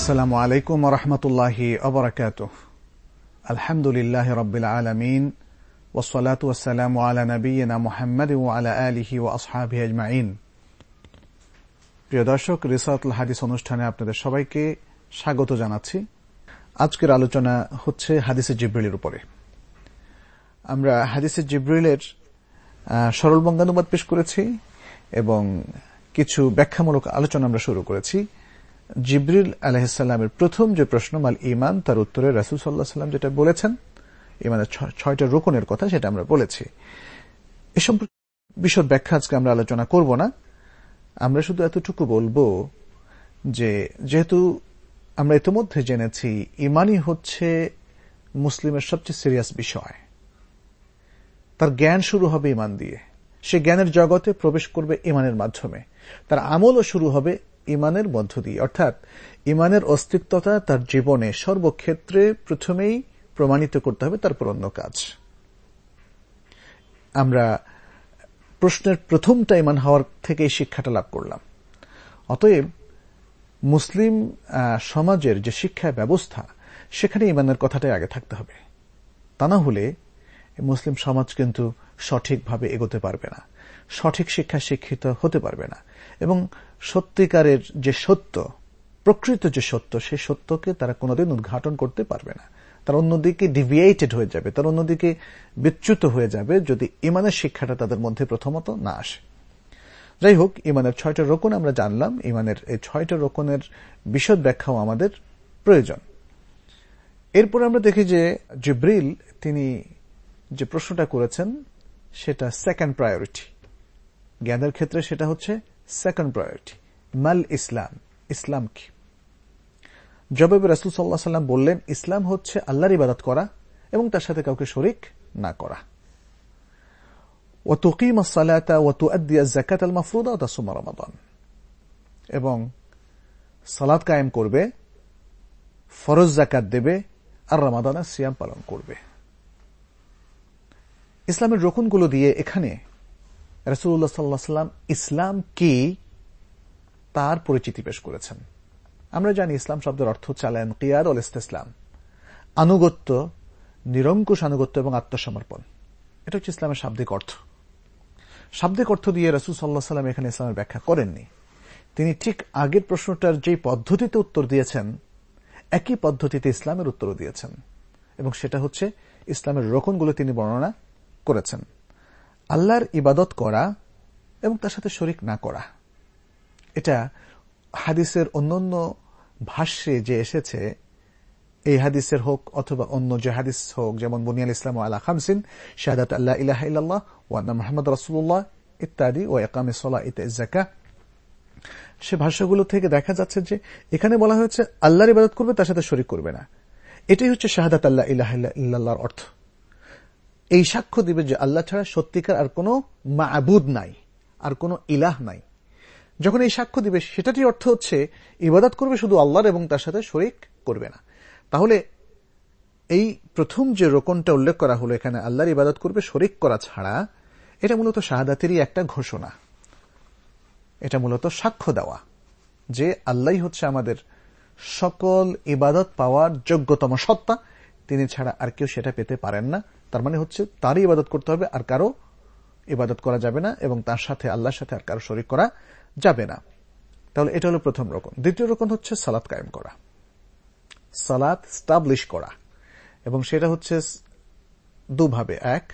আসসালামু আলাইকুম রহমতুল্লাহি অবরাকাত আলহামদুলিল্লাহ রবিল আলমিন ওসলাত ওসালাম আলা নবীনা মোহাম্মদ আলা আলিহি ও আসহাবি আজমাইন। প্রিয় দর্শক রিসাতুল হাদিস অনুষ্ঠানে আপনাদের সবাইকে স্বাগত জানাচ্ছি। আজকের আলোচনা হচ্ছে হাদিসে জিব্রিলের উপরে। আমরা হাদিসে জিব্রিলের সরল বঙ্গানুবাদ পেশ করেছি এবং কিছু ব্যাখ্যামূলক আলোচনা আমরা শুরু করেছি। জিব্রিল আলহিসাল্লামের প্রথম যে প্রশ্ন, মাল ইমান তার উত্তরে রাসুল সাল্লাহ সাল্লাম যেটা বলেছেন ইমানের ছয়টা রোকনের কথা সেটা আমরা বলেছি। এসব বিশদ ব্যাখ্যা আজকে আমরা আলোচনা করব না। আমরা শুধু এতটুকু বলব যে, যেহেতু আমরা ইতিমধ্যে জেনেছি ইমানই হচ্ছে মুসলিমের সবচেয়ে সিরিয়াস বিষয়। তার জ্ঞান শুরু হবে ইমান দিয়ে। সে জ্ঞানের জগতে প্রবেশ করবে ইমানের মাধ্যমে। তার আমলও শুরু হবে ইমানের মধ্য দিয়ে। অর্থাৎ, ইমানের অস্তিত্বতা তার জীবনে সর্বক্ষেত্রে প্রথমেই প্রমাণিত করতে হবে, তারপর অন্য কাজ। আমরা প্রশ্নের প্রথমটা ইমান হওয়ার থেকে শিক্ষাটা লাভ করলাম। অতএব, মুসলিম সমাজের যে শিক্ষা ব্যবস্থা, সেখানে ইমানের কথাটাই আগে থাকতে হবে। তা না হলে মুসলিম সমাজ কিন্তু সঠিকভাবে এগোতে পারবে না। সঠিক শিক্ষা শিক্ষিত হতে পারবে না। এবং সত্যিকারের যে সত্য, প্রকৃত যে সত্য সেই সত্যকে তারা কোনোদিন উদ্ঘাটন করতে পারবে না। তার অন্যদিকে ডিভিয়েটেড হয়ে যাবে, তার অন্যদিকে বিচ্যুত হয়ে যাবে যদি ইমানের শিক্ষাটা তাদের মধ্যে প্রথমত না আসে। যাই হোক, ইমানের ছয়টা রোকন আমরা জানলাম। ইমানের এই ছয়টা রোকনের বিশদ ব্যাখ্যাও আমাদের প্রয়োজন। এরপর আমরা দেখি যে জিব্রিল, তিনি যে প্রশ্নটা করেছেন, সেটা সেকেন্ড প্রায়োরিটি জ্ঞানের ক্ষেত্রে সেটা হচ্ছে সেকেন্ড প্রায়োরিটি মাল ইসলাম ইসলাম কি জবাবে রাসুল সাল্লাহ সাল্লাম বললেন ইসলাম হচ্ছে আল্লাহর ইবাদত করা এবং তার সাথে কাউকে শরিক না করা وتقيم الصلاة وتؤدي الزكاة المفروضة وتصوم رمضان এবং সালাত কায়েম করবে ফরজ জাকাত দেবে আর রমাদানের সিয়াম পালন করবে ইসলামের রকুনগুলো দিয়ে এখানে রসুল্লাহ সাল্লাহ সাল্লাম ইসলাম কি তার পরিচিতি পেশ করেছেন। আমরা জানি ইসলাম শব্দের অর্থ আলায়ন কিয়াদ অল ইসলাম আনুগত্য, নিরঙ্কুশ আনুগত্য এবং আত্মসমর্পণ। এটা হচ্ছে ইসলামের শাব্দিক অর্থ। শাব্দিক অর্থ দিয়ে রসুল সাল্লাহ সাল্লাম এখানে ইসলামের ব্যাখ্যা করেননি। তিনি ঠিক আগের প্রশ্নটার যেই পদ্ধতিতে উত্তর দিয়েছেন, একই পদ্ধতিতে ইসলামের উত্তরও দিয়েছেন। এবং সেটা হচ্ছে ইসলামের রোকনগুলো তিনি বর্ণনা করেছেন। আল্লাহর ইবাদত করা এবং তার সাথে শরিক না করা। এটা হাদিসের অন্যান্য ভাষ্যে যে এসেছে, এই হাদিসের হোক অথবা অন্য যে হাদিস হোক, যেমন বুনিয়াল ইসলাম আল্লাহ খামসিন, শাহাদাত আল্লাহ ইলাহ ইল্লাহ ওয়ান্না মোহাম্মদ রসুল্লাহ ইত্যাদি ও একামে সলা ইতাকা সে ভাষ্যগুলো থেকে দেখা যাচ্ছে যে এখানে বলা হয়েছে, আল্লাহর ইবাদত করবে, তার সাথে শরিক করবে না। এটাই হচ্ছে শাহাদাত আল্লাহ ইলাহ ইল্লাহর অর্থ। এই সাক্ষ্য দিবে যে আল্লাহ ছাড়া সত্যিকার আর কোনো মাবুদ নাই, আর কোনো ইলাহ নাই। যখন এই সাক্ষ্য দিবে সেটারই অর্থ হচ্ছে ইবাদত করবে শুধু আল্লাহর এবং তার সাথে শরিক করবে না। তাহলে এই প্রথম যে রোকনটা উল্লেখ করা হলো এখানে, আল্লাহর ইবাদত করবে, শরিক করা ছাড়া, এটা মূলত শাহাদাতেরই একটা ঘোষণা। এটা মূলত সাক্ষ্য দেওয়া যে আল্লাহ হচ্ছে আমাদের সকল ইবাদত পাওয়ার যোগ্যতম সত্তা। তিনি ছাড়া আর কেউ সেটা পেতে পারেন না। তার মানে হচ্ছে তারই ইবাদত করতে হবে আর কারও ইবাদত করা যাবে না এবং তার সাথে আল্লাহর সাথে আর কারও শরিক করা যাবে না। তাহলে এটা হলো প্রথম রকম। দ্বিতীয় রকম হচ্ছে সালাত কায়েম করা। সালাত স্টাবলিশ করা। এবং সেটা হচ্ছে দুভাবে। এক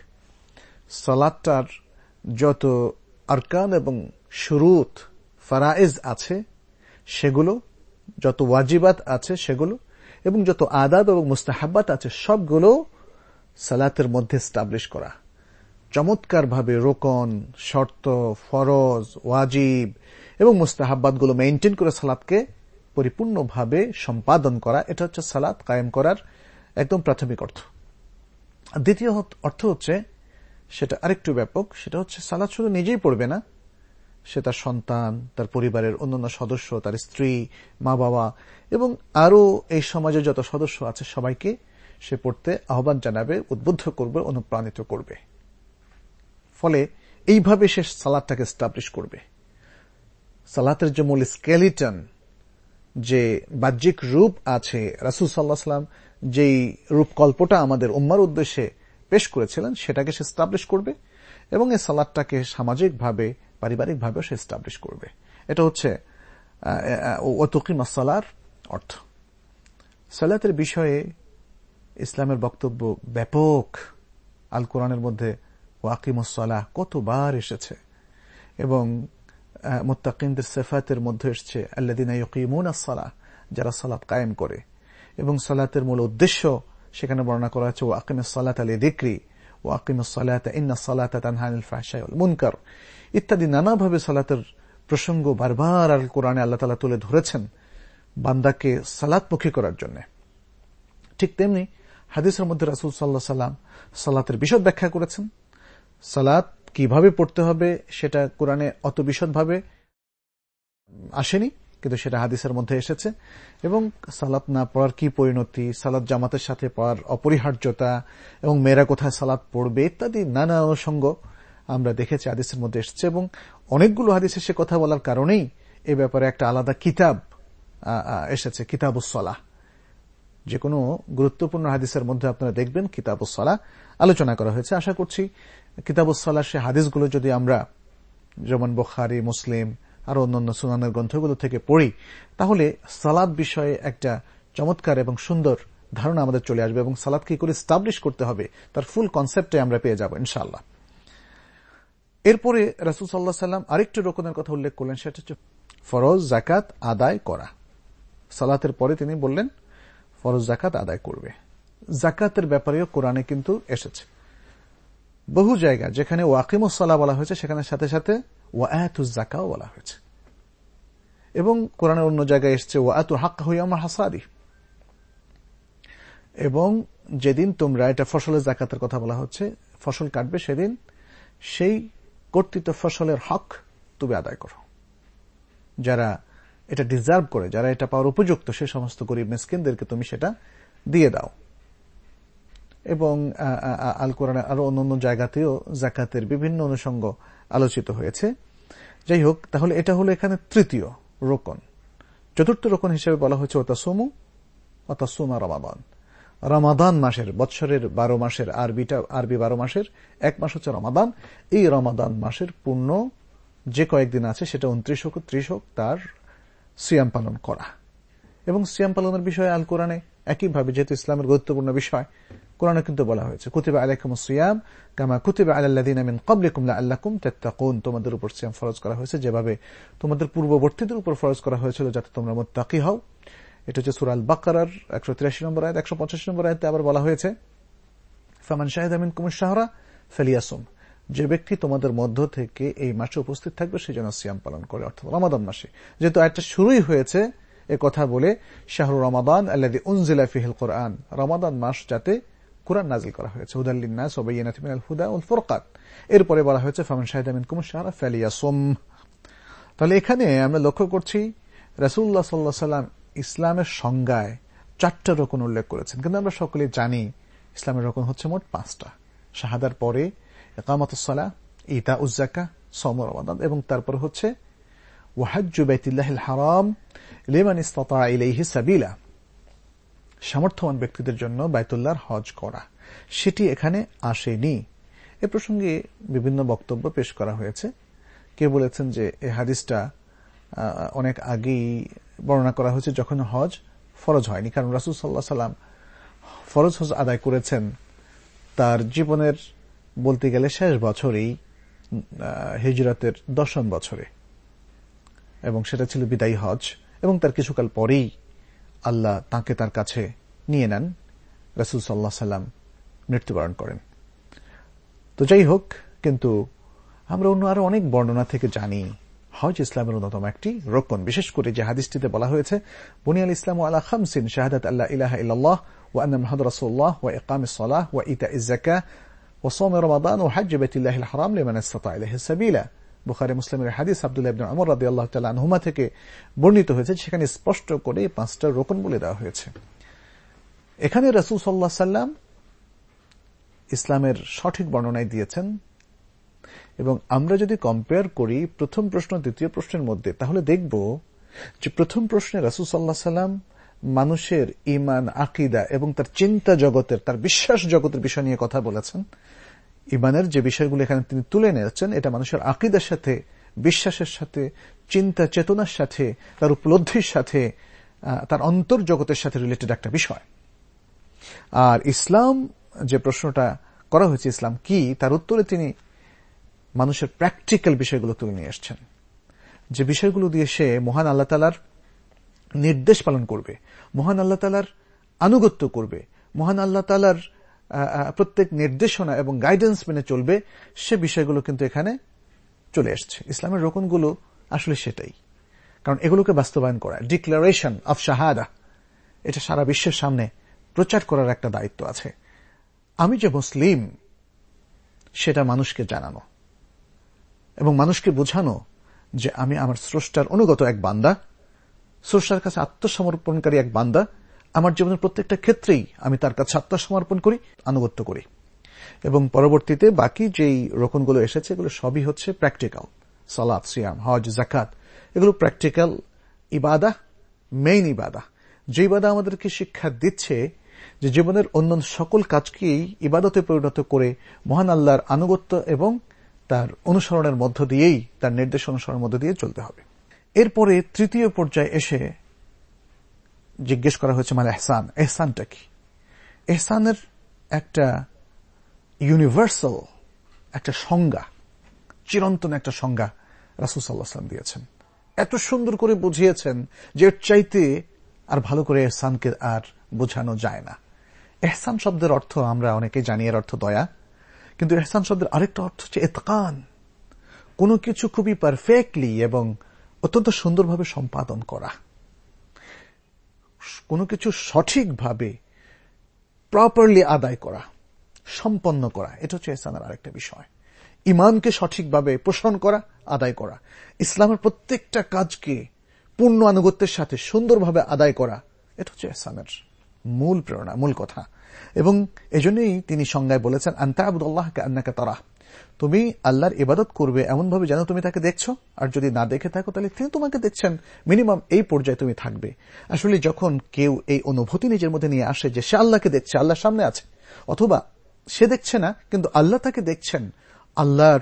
সালাদটার যত আরকান এবং শুরুত ফারাইজ আছে, সেগুলো, যত ওয়াজিবাত আছে সেগুলো, এবং যত আদাব এবং মুস্তাহাবাত আছে, সবগুলো সালাতের মধ্যে স্টাবলিশ করা। চমৎকারভাবে রোকন, শর্ত, ফরজ, ওয়াজিব এবং মুস্তাহাবাদগুলো মেনটেন করে সালাদকে পরিপূর্ণভাবে সম্পাদন করা, এটা হচ্ছে সালাদ কায়েম করার একদম প্রাথমিক অর্থ। দ্বিতীয় অর্থ হচ্ছে, সেটা আরেকটু ব্যাপক, সেটা হচ্ছে সালাদ শুধু নিজেই পড়বে না। সে তার সন্তান, তার পরিবারের অন্যান্য সদস্য, তার স্ত্রী মা বাবা এবং আরও এই সমাজের যত সদস্য আছে সবাইকে সে পড়তে আহ্বান জানাবে, উদ্বুদ্ধ করবে, অনুপ্রাণিত করবে। ফলে এইভাবে সে সালাদটাকে স্টাবলিশ করবে। সালাতের যে মূল স্কেলিটন যে বাহ্যিক রূপ আছে, রাসুল সাল্লাহ সাল্লাম যেই রূপকল্পটা আমাদের উম্মার উদ্দেশ্যে পেশ করেছিলেন, সেটাকে সে স্টাবলিশ করবে এবং এই সালাদটাকে সামাজিকভাবে, পারিবারিকভাবেও সে স্টাবলিশ করবে। এটা হচ্ছে ওতকিম সালার অর্থ। সালাতের বিষয়ে ইসলামের বক্তব্য ব্যাপক। আল কোরআনের মধ্যে ওয়াকিমসালাহ কতবার এসেছে। এবং মোত্তাকিমদের সেফাতের মধ্যে এসছে আল্লাদিন ইয়কিমুন সালাহ, যারা সালাত কায়েম করে। এবং সালাতের মূল উদ্দেশ্য সেখানে বর্ণনা করা হচ্ছে ওয়াকিম সালাত আলী দিক্রি ওয়াকিম সালাত ইন্না সালাত তানহানিল ফাহশাউল মুনকার। ইত্যাদি নানাভাবে সালাতের প্রসঙ্গ বারবার আল কোরআনে আল্লাহ তালা তুলে ধরেছেন বান্দাকে সালাতমুখী করার জন্য। ঠিক তেমনি হাদিসের মধ্যে রাসুল সাল্লাহ সাল্লাম সালাতের বিশদ ব্যাখ্যা করেছেন। সালাত কীভাবে পড়তে হবে সেটা কোরআনে অত বিশদভাবে আসেনি, কিন্তু সেটা হাদিসের মধ্যে এসেছে। এবং সালাত না পড়ার কি পরিণতি, সালাত জামাতের সাথে পড়ার অপরিহার্যতা এবং মেয়েরা কোথায় সালাত পড়বে ইত্যাদি নানা অনুষঙ্গ আমরা দেখেছি, হাদিসের মধ্যে এসেছে। এবং অনেকগুলো হাদিসে সে কথা বলার কারণেই এ ব্যাপারে একটা আলাদা কিতাব এসেছে কিতাবুসলাহ যে কোনো গুরুত্বপূর্ণ হাদিসের মধ্যে আপনারা দেখবেন কিতাবুসলা আলোচনা করা হয়েছে। আশা করছি কিতাবুসলা সে হাদিসগুলো যদি আমরা যেমন বখারি, মুসলিম, আর অন্যান্য সুনানের গ্রন্থগুলো থেকে পড়ি, তাহলে সালাদ বিষয়ে একটা চমৎকার এবং সুন্দর ধারণা আমাদের চলে আসবে এবং সালাদ কি করে স্টাবলিশ করতে হবে। তার ফুল কনসেপ্টে আমরা পেয়ে যাব ইনশাল্লাহ এরপরে রাসুল সাল্লাহ সাল্লাম আরেকটি রোকনের কথা উল্লেখ করলেন, সেটা হচ্ছে ফরজ জাকাত আদায় করা। সালাতের পরে তিনি বললেন ফরজ জাকাত আদায় করবে। জাকাতের ব্যাপারেও কোরআনে কিন্তু এসেছে। বহু জায়গা যেখানে ওয়াকিমুসাল্লাহ বলা হয়েছে, সেখানে সাথে সাথে ওয়াতুজ জাকাও বলা হয়েছে। এবং কোরআনে অন্য জায়গায় এসছে ওয়াতু হাক্কা হইয়া হাসাদি। এবং যেদিন তোমরা, এটা ফসলের জাকাতের কথা বলা হচ্ছে, ফসল কাটবে সেদিন সেই কর্তৃত্ব ফসলের হক তুমি আদায় করো। যারা এটা ডিজার্ভ করে, যারা এটা পাওয়ার উপযুক্ত, সে সমস্ত গরিব মিসকিনদেরকে তুমি সেটা দিয়ে দাও। এবং আল কোরআনে আরও অন্যান্য জায়গাতেও জাকাতের বিভিন্ন অনুষঙ্গ আলোচিত হয়েছে। যাই হোক, তাহলে এটা হলো এখানে তৃতীয় রোকন। চতুর্থ রোকন হিসেবে বলা হয়েছে, ওতাসমু, ওতাসুমা রমাদান। রমাদান মাসের, বৎসরের বারো মাসের, আরবিটা, আরবি বারো মাসের, এক মাস হচ্ছে রমাদান। এই রমাদান মাসের পূর্ণ যে কয়েকদিন আছে, সেটা উনত্রিশ হোক, ত্রিশ হোক, তার সিয়াম পালন করা। এবং সিয়াম পালনের বিষয়ে আল কোরআনে একইভাবে, যেহেতু ইসলামের গুরুত্বপূর্ণ বিষয়, কোরআনে কিন্তু বলা হয়েছে, কুতিবা আলাইকুম সিয়াম কামা কুতিবা আলাল্লাদিন আমিন কবলিকুম আল্লাকুম তেত্তাকুন। তোমাদের উপর সিয়াম ফরজ করা হয়েছে, যেভাবে তোমাদের পূর্ববর্তীদের উপর ফরজ করা হয়েছিল, যাতে তোমরা মোত্তাকি হও। এটা হচ্ছে সুরাল বাকার একশো তিরাশি নম্বর আয়াত, একশো পঁচাশি নম্বর আয়তে আবার বলা হয়েছে, ফামান শাহেদ আমিন কুমুর শাহরা ফেলিয়াসুম। যে ব্যক্তি তোমাদের মধ্য থেকে এই মাসে উপস্থিত থাকবে, সে যেন সিয়াম পালন করে, অর্থাৎ রমাদান মাসে। যেহেতু একটা শুরুই হয়েছে, এ কথা বলে শাহরু রমাদান আল্লাদি উনজিলা ফিহিল কোরআন। রমাদান মাস যাতে কোরআন নাজিল করা হয়েছে। হুদাল্লিন্না সবাইনাত মিনাল হুদা উল ফুরকাত এরপরে বলা হয়েছে, ফামান শাহিদ আমিন কুমুর শাহরা ফেলিয়াসুম। তাহলে এখানে আমরা লক্ষ্য করছি রাসুল্লাহ সাল্লাহ সাল্লাম ইসলামের সংজ্ঞায় চারটা রকম উল্লেখ করেছেন। কিন্তু আমরা সকলে জানি, ইসলামের রকম হচ্ছে মোট পাঁচটা। শাহাদার পরে একামতসালা ইতা উজ্জাকা সৌম রমাদান এবং তারপর হচ্ছে, ওয়াহাজ্জু সামর্থ্যবান ব্যক্তিদের জন্য বাইতুল্লাহর হজ করা। সেটি এখানে আসেনি। এ প্রসঙ্গে বিভিন্ন বক্তব্য পেশ করা হয়েছে। কে বলেছেন যে এ হাদিসটা অনেক আগেই বর্ণনা করা হয়েছে যখন হজ ফরজ হয়নি। কারণ রাসুল সাল্লাহ সাল্লাম ফরজ হজ আদায় করেছেন তার জীবনের বলতে গেলে শেষ বছরেই হিজরাতের দশম বছরে। এবং সেটা ছিল বিদায়ী হজ, এবং তার কিছুকাল পরেই আল্লাহ তাকে তার কাছে নিয়ে নেন, রাসুল সাল্লাহ সাল্লাম মৃত্যুবরণ করেন। তো যাই হোক, কিন্তু আমরা অন্য আরও অনেক বর্ণনা থেকে জানি, হজ ইসলামের অন্যতম একটি রোকন। বিশেষ করে যে হাদিসটিতে বলা হয়েছে বুনিয়াল ইসলাম আলা খামসিন শাহাদাত আল্লাহ ইলাহা ইল্লাল্লাহ ওয়া আন্না রাসূলুল্লাহ ওয়া ওয়া ইতাইজ যাকাহ সাওম রমাদান ওয়া হজ বাইতুল্লাহিল হারাম লিমান ইসতাতা ইলাইহি সাবিলা বুখারী মুসলিমের হাদিস আব্দুল্লাহ ইবনে ওমর রাদিয়াল্লাহু তাআলা আনহুমা থেকে বর্ণিত হয়েছে সেখানে স্পষ্ট করে পাঁচটা রোকন বলে দেওয়া হয়েছে। এখানে রাসূল সাল্লাল্লাহু আলাইহি সাল্লাম ইসলামের সঠিক বর্ণনায় দিয়েছেন। এবং আমরা যদি কম্পেয়ার করি প্রথম প্রশ্ন, দ্বিতীয় প্রশ্নের মধ্যে, তাহলে দেখব যে প্রথম প্রশ্নে রাসুল সাল্লাহ সাল্লাম মানুষের ইমান, আকিদা এবং তার চিন্তা জগতের, তার বিশ্বাস জগতের বিষয় নিয়ে কথা বলেছেন। ইমানের যে বিষয়গুলো এখানে তিনি তুলে নিয়েছেন, এটা মানুষের আকিদার সাথে, বিশ্বাসের সাথে, চিন্তা চেতনার সাথে, তার উপলব্ধির সাথে তার অন্তর জগতের সাথে রিলেটেড একটা বিষয়। আর ইসলাম যে প্রশ্নটা করা হয়েছে, ইসলাম কি, তার উত্তরে তিনি মানুষের প্র্যাকটিক্যাল বিষয়গুলো তুলে নিয়ে আসছেন যে বিষয়গুলো দিয়ে সে মহান আল্লাহ তালার নির্দেশ পালন করবে। মহান আল্লাহ তালার আনুগত্য করবে। মহান আল্লাহ তালার প্রত্যেক নির্দেশনা এবং গাইডেন্স মেনে চলবে, সে বিষয়গুলো কিন্তু এখানে চলে এসছে। ইসলামের রোকনগুলো আসলে সেটাই। কারণ এগুলোকে বাস্তবায়ন করা ডিক্লারেশন অফ শাহাদা এটা সারা বিশ্বের সামনে প্রচার করার একটা দায়িত্ব আছে। আমি যে মুসলিম, সেটা মানুষকে জানানো এবং মানুষকে বোঝানো যে আমি আমার স্রষ্টার অনুগত এক বান্দা স্রষ্টার কাছে আত্মসমর্পণকারী এক বান্দা। আমার জীবনের প্রত্যেকটা ক্ষেত্রেই আমি তার কাছে আত্মসমর্পণ করি, আনুগত্য করি। এবং পরবর্তীতে বাকি যেই রোকনগুলো এসেছে, এগুলো সবই হচ্ছে প্র্যাকটিক্যাল সালাদ সিয়াম, হজ জাকাত এগুলো প্র্যাকটিক্যাল ইবাদা মেইন ইবাদা। যে ইবাদা আমাদেরকে শিক্ষা দিচ্ছে যে জীবনের অন্যান্য সকল কাজকেই ইবাদতে পরিণত করে মহান আল্লাহর আনুগত্য এবং তার অনুসরণের মধ্য দিয়েই, তার নির্দেশ অনুসরণের মধ্য দিয়ে চলতে হবে। এরপরে তৃতীয় পর্যায়ে এসে জিজ্ঞেস করা হয়েছে মানে এহসান, এহসানটা কি? এহসানের একটা ইউনিভার্সাল একটা সংজ্ঞা, চিরন্তন একটা সংজ্ঞা রাসুল সাল্লাহাম দিয়েছেন। এত সুন্দর করে বুঝিয়েছেন যে এর চাইতে আর ভালো করে এহসানকে আর বোঝানো যায় না। এহসান শব্দের অর্থ আমরা অনেকে জানি, এর অর্থ দয়া। কিন্তু এহসান শব্দের আরেকটা অর্থ হচ্ছে এতকান। কোনো কিছু খুবই পারফেক্টলি এবং অত্যন্ত সুন্দরভাবে সম্পাদন করা। কোনো কিছু সঠিকভাবে প্রপারলি আদায় করা, সম্পন্ন করা, এটা হচ্ছে ইসলামের আরেকটা বিষয়। ইমানকে সঠিকভাবে পোষণ করা, আদায় করা। ইসলামের প্রত্যেকটা কাজকে পূর্ণ আনুগত্যের সাথে সুন্দরভাবে আদায় করা, এটা হচ্ছে ইসলামের মূল প্রেরণা, মূল কথা। এবং এজন্যই তিনি সংজ্ঞায় বলেছেন আন্তা আবুদুল্লাহকে আন্নাকে তারা তুমি আল্লাহর ইবাদত করবে এমনভাবে যেন তুমি তাকে দেখছ। আর যদি না দেখে থাকো, তাহলে তিনি তোমাকে দেখছেন। মিনিমাম এই পর্যায়ে তুমি থাকবে। আসলে যখন কেউ এই অনুভূতি নিজের মধ্যে নিয়ে আসে যে সে আল্লাহকে দেখছে, আল্লাহর সামনে আছে, অথবা সে দেখছে না, কিন্তু আল্লাহ তাকে দেখছেন, আল্লাহর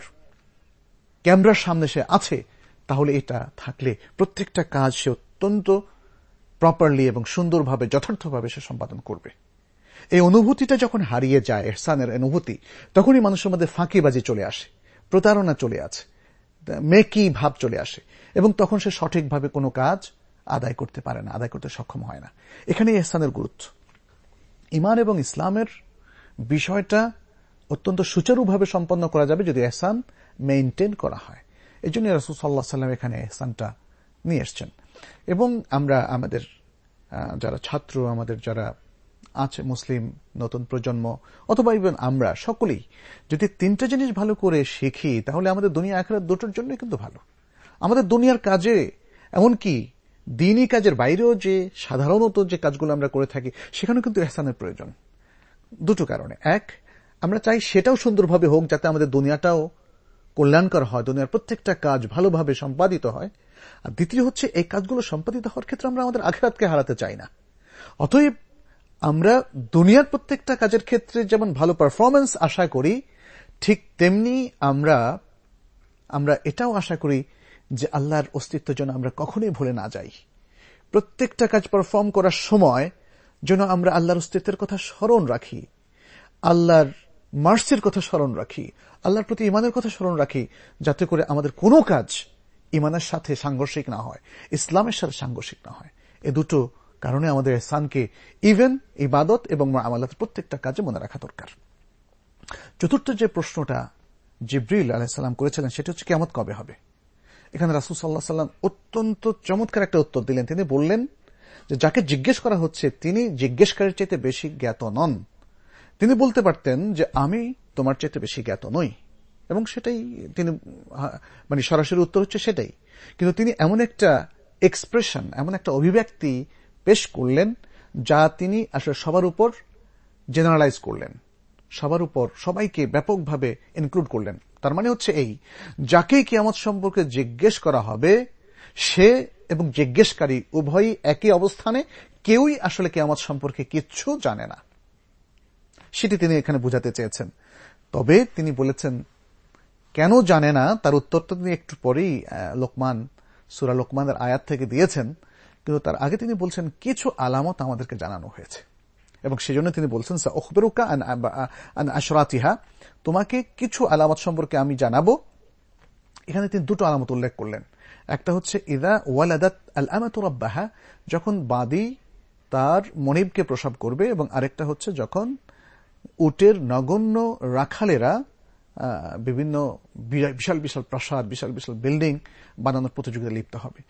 ক্যামেরার সামনে সে আছে, তাহলে এটা থাকলে প্রত্যেকটা কাজ সে অত্যন্ত প্রপারলি এবং সুন্দরভাবে, যথার্থভাবে সে সম্পাদন করবে। এই অনুভূতিটা যখন হারিয়ে যায়, এহসানের অনুভূতি, তখনই মানুষের মধ্যে ফাঁকিবাজি চলে আসে, প্রতারণা চলে আছে মেকি ভাব চলে আসে, এবং তখন সে সঠিকভাবে কোনো কাজ আদায় করতে পারে না, আদায় করতে সক্ষম হয় না। এখানে এহসানের গুরুত্ব। ইমান এবং ইসলামের বিষয়টা অত্যন্ত সুচারুভাবে সম্পন্ন করা যাবে যদি এহসান মেইনটেন করা হয়। এই জন্য রসুল সাল্লাহ সাল্লাম এখানে এহসানটা নিয়ে এসছেন। এবং আমরা আমাদের যারা ছাত্র, আমাদের যারা আছে মুসলিম নতুন প্রজন্ম অথবা ইভেন আমরা, সকলেই। যদি তিনটা জিনিস ভালো করে শিখি, তাহলে আমাদের দুনিয়া আখেরাত দুটোর জন্যই কিন্তু ভালো। আমাদের দুনিয়ার কাজে, এমনকি দিনই কাজের বাইরেও যে সাধারণত যে কাজগুলো আমরা করে থাকি সেখানে কিন্তু এহসানের প্রয়োজন। দুটো কারণে। এক, আমরা চাই সেটাও সুন্দরভাবে হোক যাতে আমাদের দুনিয়াটাও কল্যাণকর হয়, দুনিয়ার প্রত্যেকটা কাজ ভালোভাবে সম্পাদিত হয়। আর দ্বিতীয় হচ্ছে, এই কাজগুলো সম্পাদিত হওয়ার ক্ষেত্রে আমরা আমাদের আখেরাতকে হারাতে চাই না। অতএব আমরা দুনিয়ার প্রত্যেকটা কাজের ক্ষেত্রে যেমন ভালো পারফরমেন্স আশা করি, ঠিক তেমনি আমরা আমরা এটাও আশা করি যে আল্লাহর অস্তিত্ব যেন আমরা কখনোই ভুলে না যাই। প্রত্যেকটা কাজ পারফর্ম করার সময় যেন আমরা আল্লাহর অস্তিত্বের কথা স্মরণ রাখি, আল্লাহর মার্সির কথা স্মরণ রাখি, আল্লাহর প্রতি ইমানের কথা স্মরণ রাখি, যাতে করে আমাদের কোনো কাজ ইমানের সাথে সাংঘর্ষিক না হয়, ইসলামের সাথে সাংঘর্ষিক না হয়। এ দুটো কারণে আমাদের এহসানকে ইভেন ইবাদত এবং আমালাত প্রত্যেকটা কাজে মনে রাখা দরকার। চতুর্থ যে প্রশ্নটা জিব্রিল আলাহিসাল্লাম করেছিলেন, সেটা হচ্ছে কেমত কবে হবে? এখানে রাসুল সাল্লাহ সাল্লাম অত্যন্ত চমৎকার একটা উত্তর দিলেন। তিনি বললেন যে, যাকে জিজ্ঞেস করা হচ্ছে, তিনি জিজ্ঞেসকারীর চাইতে বেশি জ্ঞাত নন। তিনি বলতে পারতেন যে, আমি তোমার চাইতে বেশি জ্ঞাত নই। এবং সেটাই তিনি মানে সরাসরি উত্তর হচ্ছে সেটাই। কিন্তু তিনি এমন একটা এক্সপ্রেশন এমন একটা অভিব্যক্তি পেশ করলেন যা তিনি আসলে সবার উপর জেনারেলাইজ করলেন। সবার উপর সবাইকে ব্যাপকভাবে ইনক্লুড করলেন। তার মানে হচ্ছে এই যাকে কিয়ামত সম্পর্কে জিজ্ঞেস করা হবে, সে এবং জিজ্ঞেসকারী উভয়ই একই অবস্থানে, কেউই আসলে কেয়ামত সম্পর্কে কিচ্ছু জানে না। সেটি তিনি এখানে বুঝাতে চেয়েছেন। তবে তিনি বলেছেন, কেন জানে না? তার উত্তরটা তিনি একটু পরেই লোকমান, সুরা লোকমানের আয়াত থেকে দিয়েছেন। কিন্তু তার আগে তিনি বলছেন, কিছু আলামত আমাদেরকে জানানো হয়েছে। এবং সেজন্য তিনি বলছেন ওখবরুকা আশরাতিহা, তোমাকে কিছু আলামত সম্পর্কে আমি জানাব। এখানে তিনি দুটো আলামত উল্লেখ করলেন। একটা হচ্ছে, ইদা ওয়ালাদাত আল আমাতুরাব্বাহা যখন বাদী তার মনিবকে প্রসাব করবে, এবং আরেকটা হচ্ছে, যখন উটের নগণ্য রাখালেরা বিভিন্ন বিশাল বিশাল প্রাসাদ, বিশাল বিশাল বিল্ডিং বানানোর প্রতিযোগিতা লিপ্ত হবে।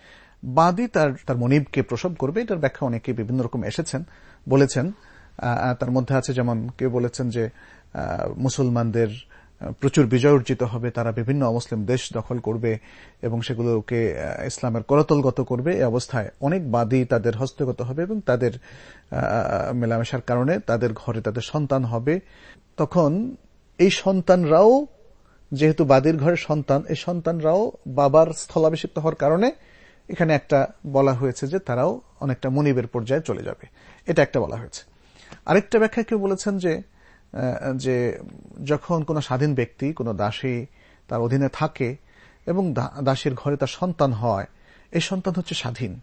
বাদী তার তার মনিবকে প্রসব করবে, এটার ব্যাখ্যা অনেকে বিভিন্ন রকম এসেছেন, বলেছেন। তার মধ্যে আছে যেমন কেউ বলেছেন যে মুসলমানদের প্রচুর বিজয় অর্জিত হবে, তারা বিভিন্ন অমুসলিম দেশ দখল করবে এবং সেগুলোকে ইসলামের করতলগত করবে। এই অবস্থায় অনেক বাদী তাদের হস্তগত হবে এবং তাদের মেলামেশার কারণে তাদের ঘরে তাদের সন্তান হবে। তখন এই সন্তানরাও, যেহেতু বাদীর ঘরের সন্তান, এই সন্তানরাও বাবার স্থলাভিষিক্ত হওয়ার কারণে এখানে একটা বলা হয়েছে যে তারাও অনেকটা মনিবের পর্যায়ে চলে যাবে। এটা একটা বলা হয়েছে। আরেকটা ব্যাখ্যা কেউ বলেছেন যে যে যখন কোনো স্বাধীন ব্যক্তি, কোনো দাসী তার অধীনে থাকে এবং দাসীর ঘরে তার সন্তান হয়, এই সন্তান হচ্ছে স্বাধীন।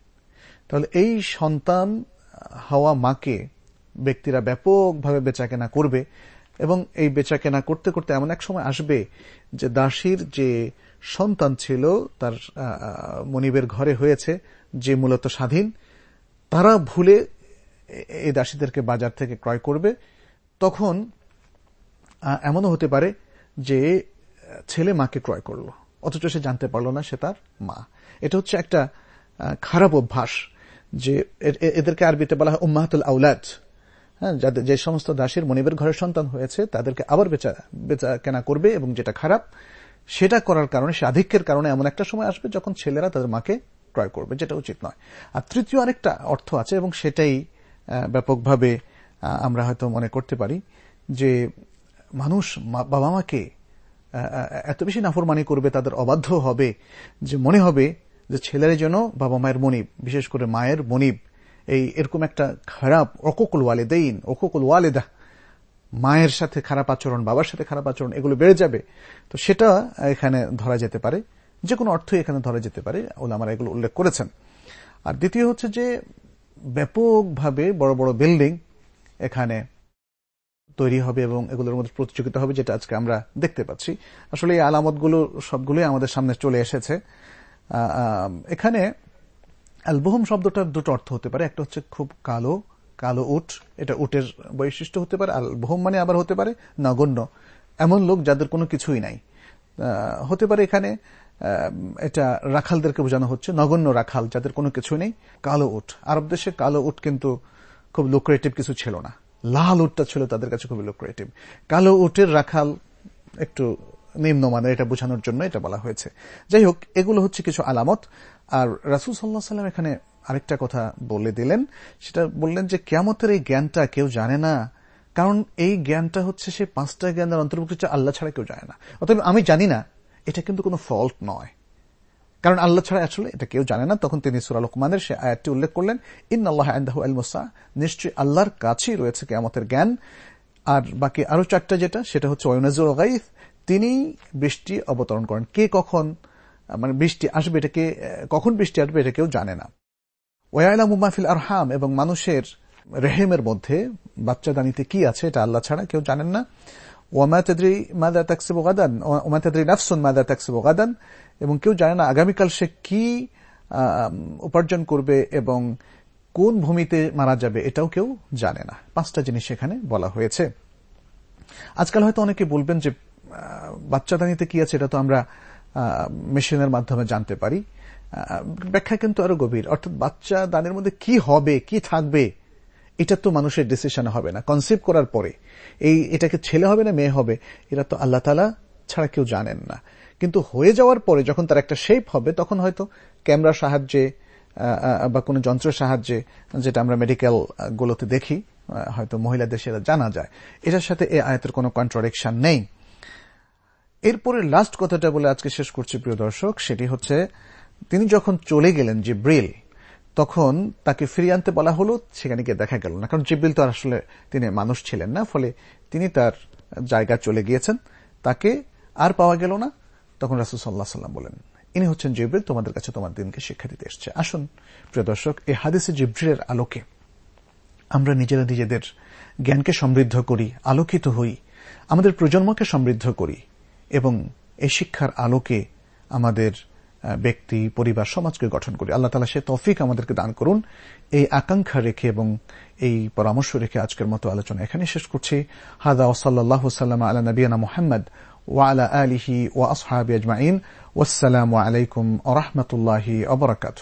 তাহলে এই সন্তান হওয়া মাকে ব্যক্তিরা ব্যাপকভাবে বেচাকেনা করবে এবং এই বেচাকেনা করতে করতে এমন এক সময় আসবে যে দাসীর যে সন্তান ছিল, তার মনিবের ঘরে হয়েছে, যে মূলত স্বাধীন, তারা ভুলে এই দাসীদেরকে বাজার থেকে ক্রয় করবে। তখন এমনও হতে পারে যে ছেলে মাকে ক্রয় করল, অথচ সে জানতে পারল না সে তার মা। এটা হচ্ছে একটা খারাপ অভ্যাস যে এদেরকে আরবিতে বলা হয় উম্মাহাতুল আউলাদ হ্যাঁ যাদের, যে সমস্ত দাসের মনিবের ঘরের সন্তান হয়েছে, তাদেরকে আবার বেচা বেচা কেনা করবে এবং যেটা খারাপ সেটা করার কারণে, সে আধিক্যের কারণে এমন একটা সময় আসবে যখন ছেলেরা তাদের মাকে ক্রয় করবে, যেটা উচিত নয়। আর তৃতীয় আরেকটা অর্থ আছে এবং সেটাই ব্যাপকভাবে আমরা হয়তো মনে করতে পারি যে মানুষ বাবা মাকে এত বেশি নাফরমানি করবে, তাদের অবাধ্য হবে যে মনে হবে যে ছেলের জন্য বাবা মায়ের মনিব, বিশেষ করে মায়ের মনিব। এই এরকম একটা খারাপ, অকুকুল ওয়ালেদাইন, অকুকুল ওয়ালেদা মায়ের সাথে খারাপ আচরণ, বাবার সাথে খারাপ আচরণ, এগুলো বেড়ে যাবে। তো সেটা এখানে ধরা যেতে পারে। যে কোনো অর্থই এখানে ধরা যেতে পারে, ওলামারা এগুলো উল্লেখ করেছেন। আর দ্বিতীয় হচ্ছে যে, ব্যাপকভাবে বড় বড় বিল্ডিং এখানে তৈরি হবে এবং এগুলোর মধ্যে প্রতিযোগিতা হবে, যেটা আজকে আমরা দেখতে পাচ্ছি। আসলে এই আলামতগুলো, সবগুলোই আমাদের সামনে চলে এসেছে। এখানে অ্যালবোহম শব্দটার দুটো অর্থ হতে পারে। একটা হচ্ছে খুব কালো কালো উট, এটা উটের বৈশিষ্ট্য হতে পারে আলবহম মানে আবার হতে পারে নগণ্য। এমন লোক যাদের কোনো কিছুই নাই। হতে পারে এখানে এটা রাখালদেরকে বোঝানো হচ্ছে, নগণ্য রাখাল, যাদের কোনো কিছু নেই, কালো উট। আরব দেশে কালো উট কিন্তু খুব লুক্রেটিভ কিছু ছিল না। লাল উটটা ছিল তাদের কাছে খুবই লুক্রেটিভ কালো উটের রাখাল একটু নিম্নমানের, এটা বোঝানোর জন্য এটা বলা হয়েছে। যাই হোক, এগুলো হচ্ছে কিছু আলামত। আর রাসুল সাল্লাহ সাল্লাম এখানে আরেকটা কথা বলে দিলেন। সেটা বললেন যে কেমতের এই জ্ঞানটা কেউ জানে না। কারণ এই জ্ঞানটা হচ্ছে সে পাঁচটা জ্ঞানের অন্তর্ভুক্ত আল্লাহ ছাড়া কেউ জানে না। অতএব আমি জানি না, এটা কিন্তু কোনো ফল্ট নয়। কারণ আল্লাহ ছাড়া আসলে এটা কেউ জানে না। তখন তিনি সুরা লোকমানের সে আয়াতটি উল্লেখ করলেন ইন আল্লাহ আন্দাহু আল মুসা নিশ্চয়ই আল্লাহর কাছেই রয়েছে কেয়ামতের জ্ঞান। আর বাকি আরও চারটা যেটা, সেটা হচ্ছে ওয়নাজুল গাইফ তিনি বৃষ্টি অবতরণ করেন। কে কখন? মানে বৃষ্টি আসবে এটাকে কখন বৃষ্টি আসবে এটা কেউ জানে না। ওয়াইলা মুমাফিল আরহাম এবং মানুষের রেহেমের মধ্যে বাচ্চা দানিতে কি আছে এটা আল্লাহ ছাড়া কেউ জানেন না। ওমা এবং কেউ জানে না আগামীকাল সে কি উপার্জন করবে এবং কোন ভূমিতে মারা যাবে এটাও কেউ জানে না। পাঁচটা জিনিস এখানে বলা হয়েছে। আজকাল হয়তো অনেকে বলবেন যে বাচ্চাদানিতে কি আছে এটা তো আমরা মেশিনের মাধ্যমে জানতে পারি। ব্যাখ্যা কিন্তু আরও গভীর। অর্থাৎ বাচ্চা দানের মধ্যে কি হবে, কি থাকবে, এটা তো মানুষের ডিসিশন হবে না। কনসেপ্ট করার পরে। এই, এটাকে ছেলে হবে না মেয়ে হবে এটা তো আল্লাহ তালা ছাড়া কেউ জানেন না। কিন্তু হয়ে যাওয়ার পরে যখন তার একটা শেপ হবে, তখন হয়তো ক্যামেরার সাহায্যে বা কোনো যন্ত্রের সাহায্যে, যেটা আমরা মেডিকেল গুলোতে দেখি হয়তো মহিলাদের সেটা জানা যায়। এটার সাথে এই আয়তের কোনো কন্ট্রাডিকশন নেই। এরপরে লাস্ট কথাটা বলে আজকে শেষ করছি প্রিয় দর্শক, সেটি হচ্ছে তিনি যখন চলে গেলেন জিব্রিল, তখন তাকে ফিরিয়ে আনতে বলা হলো, সেখানে গিয়ে দেখা গেল না। কারণ জিব্রিল তো আসলে তিনি মানুষ ছিলেন না, ফলে তিনি তার জায়গা চলে গিয়েছেন। তাকে আর পাওয়া গেল না। তখন রাসুল সাল্লাহ সাল্লাম বলেন, ইনি হচ্ছেন জিব্রিল, তোমাদের কাছে তোমার দিনকে শিক্ষা দিতে এসছে। আসুন, প্রিয় দর্শক, এই হাদিসে জিব্রিলের আলোকে আমরা নিজেরা নিজেদের জ্ঞানকে সমৃদ্ধ করি, আলোকিত হই, আমাদের প্রজন্মকে সমৃদ্ধ করি এবং এই শিক্ষার আলোকে আমাদের ব্যক্তি, পরিবার, সমাজকে গঠন করি। আল্লাহ তালা সে তফিক আমাদেরকে দান করুন। এই আকাঙ্ক্ষা রেখে এবং এই পরামর্শ রেখে আজকের মতো আলোচনা এখানে শেষ করছি। হাদা ওসাল্লাহ আল্লাহ আলা নবীনা মোহাম্মদ ওয়ালা আলিহি ওয়া আসহাবি আজমাইন। ওসালামু আলাইকুম আ রহমতুল্লাহি অবরাকাত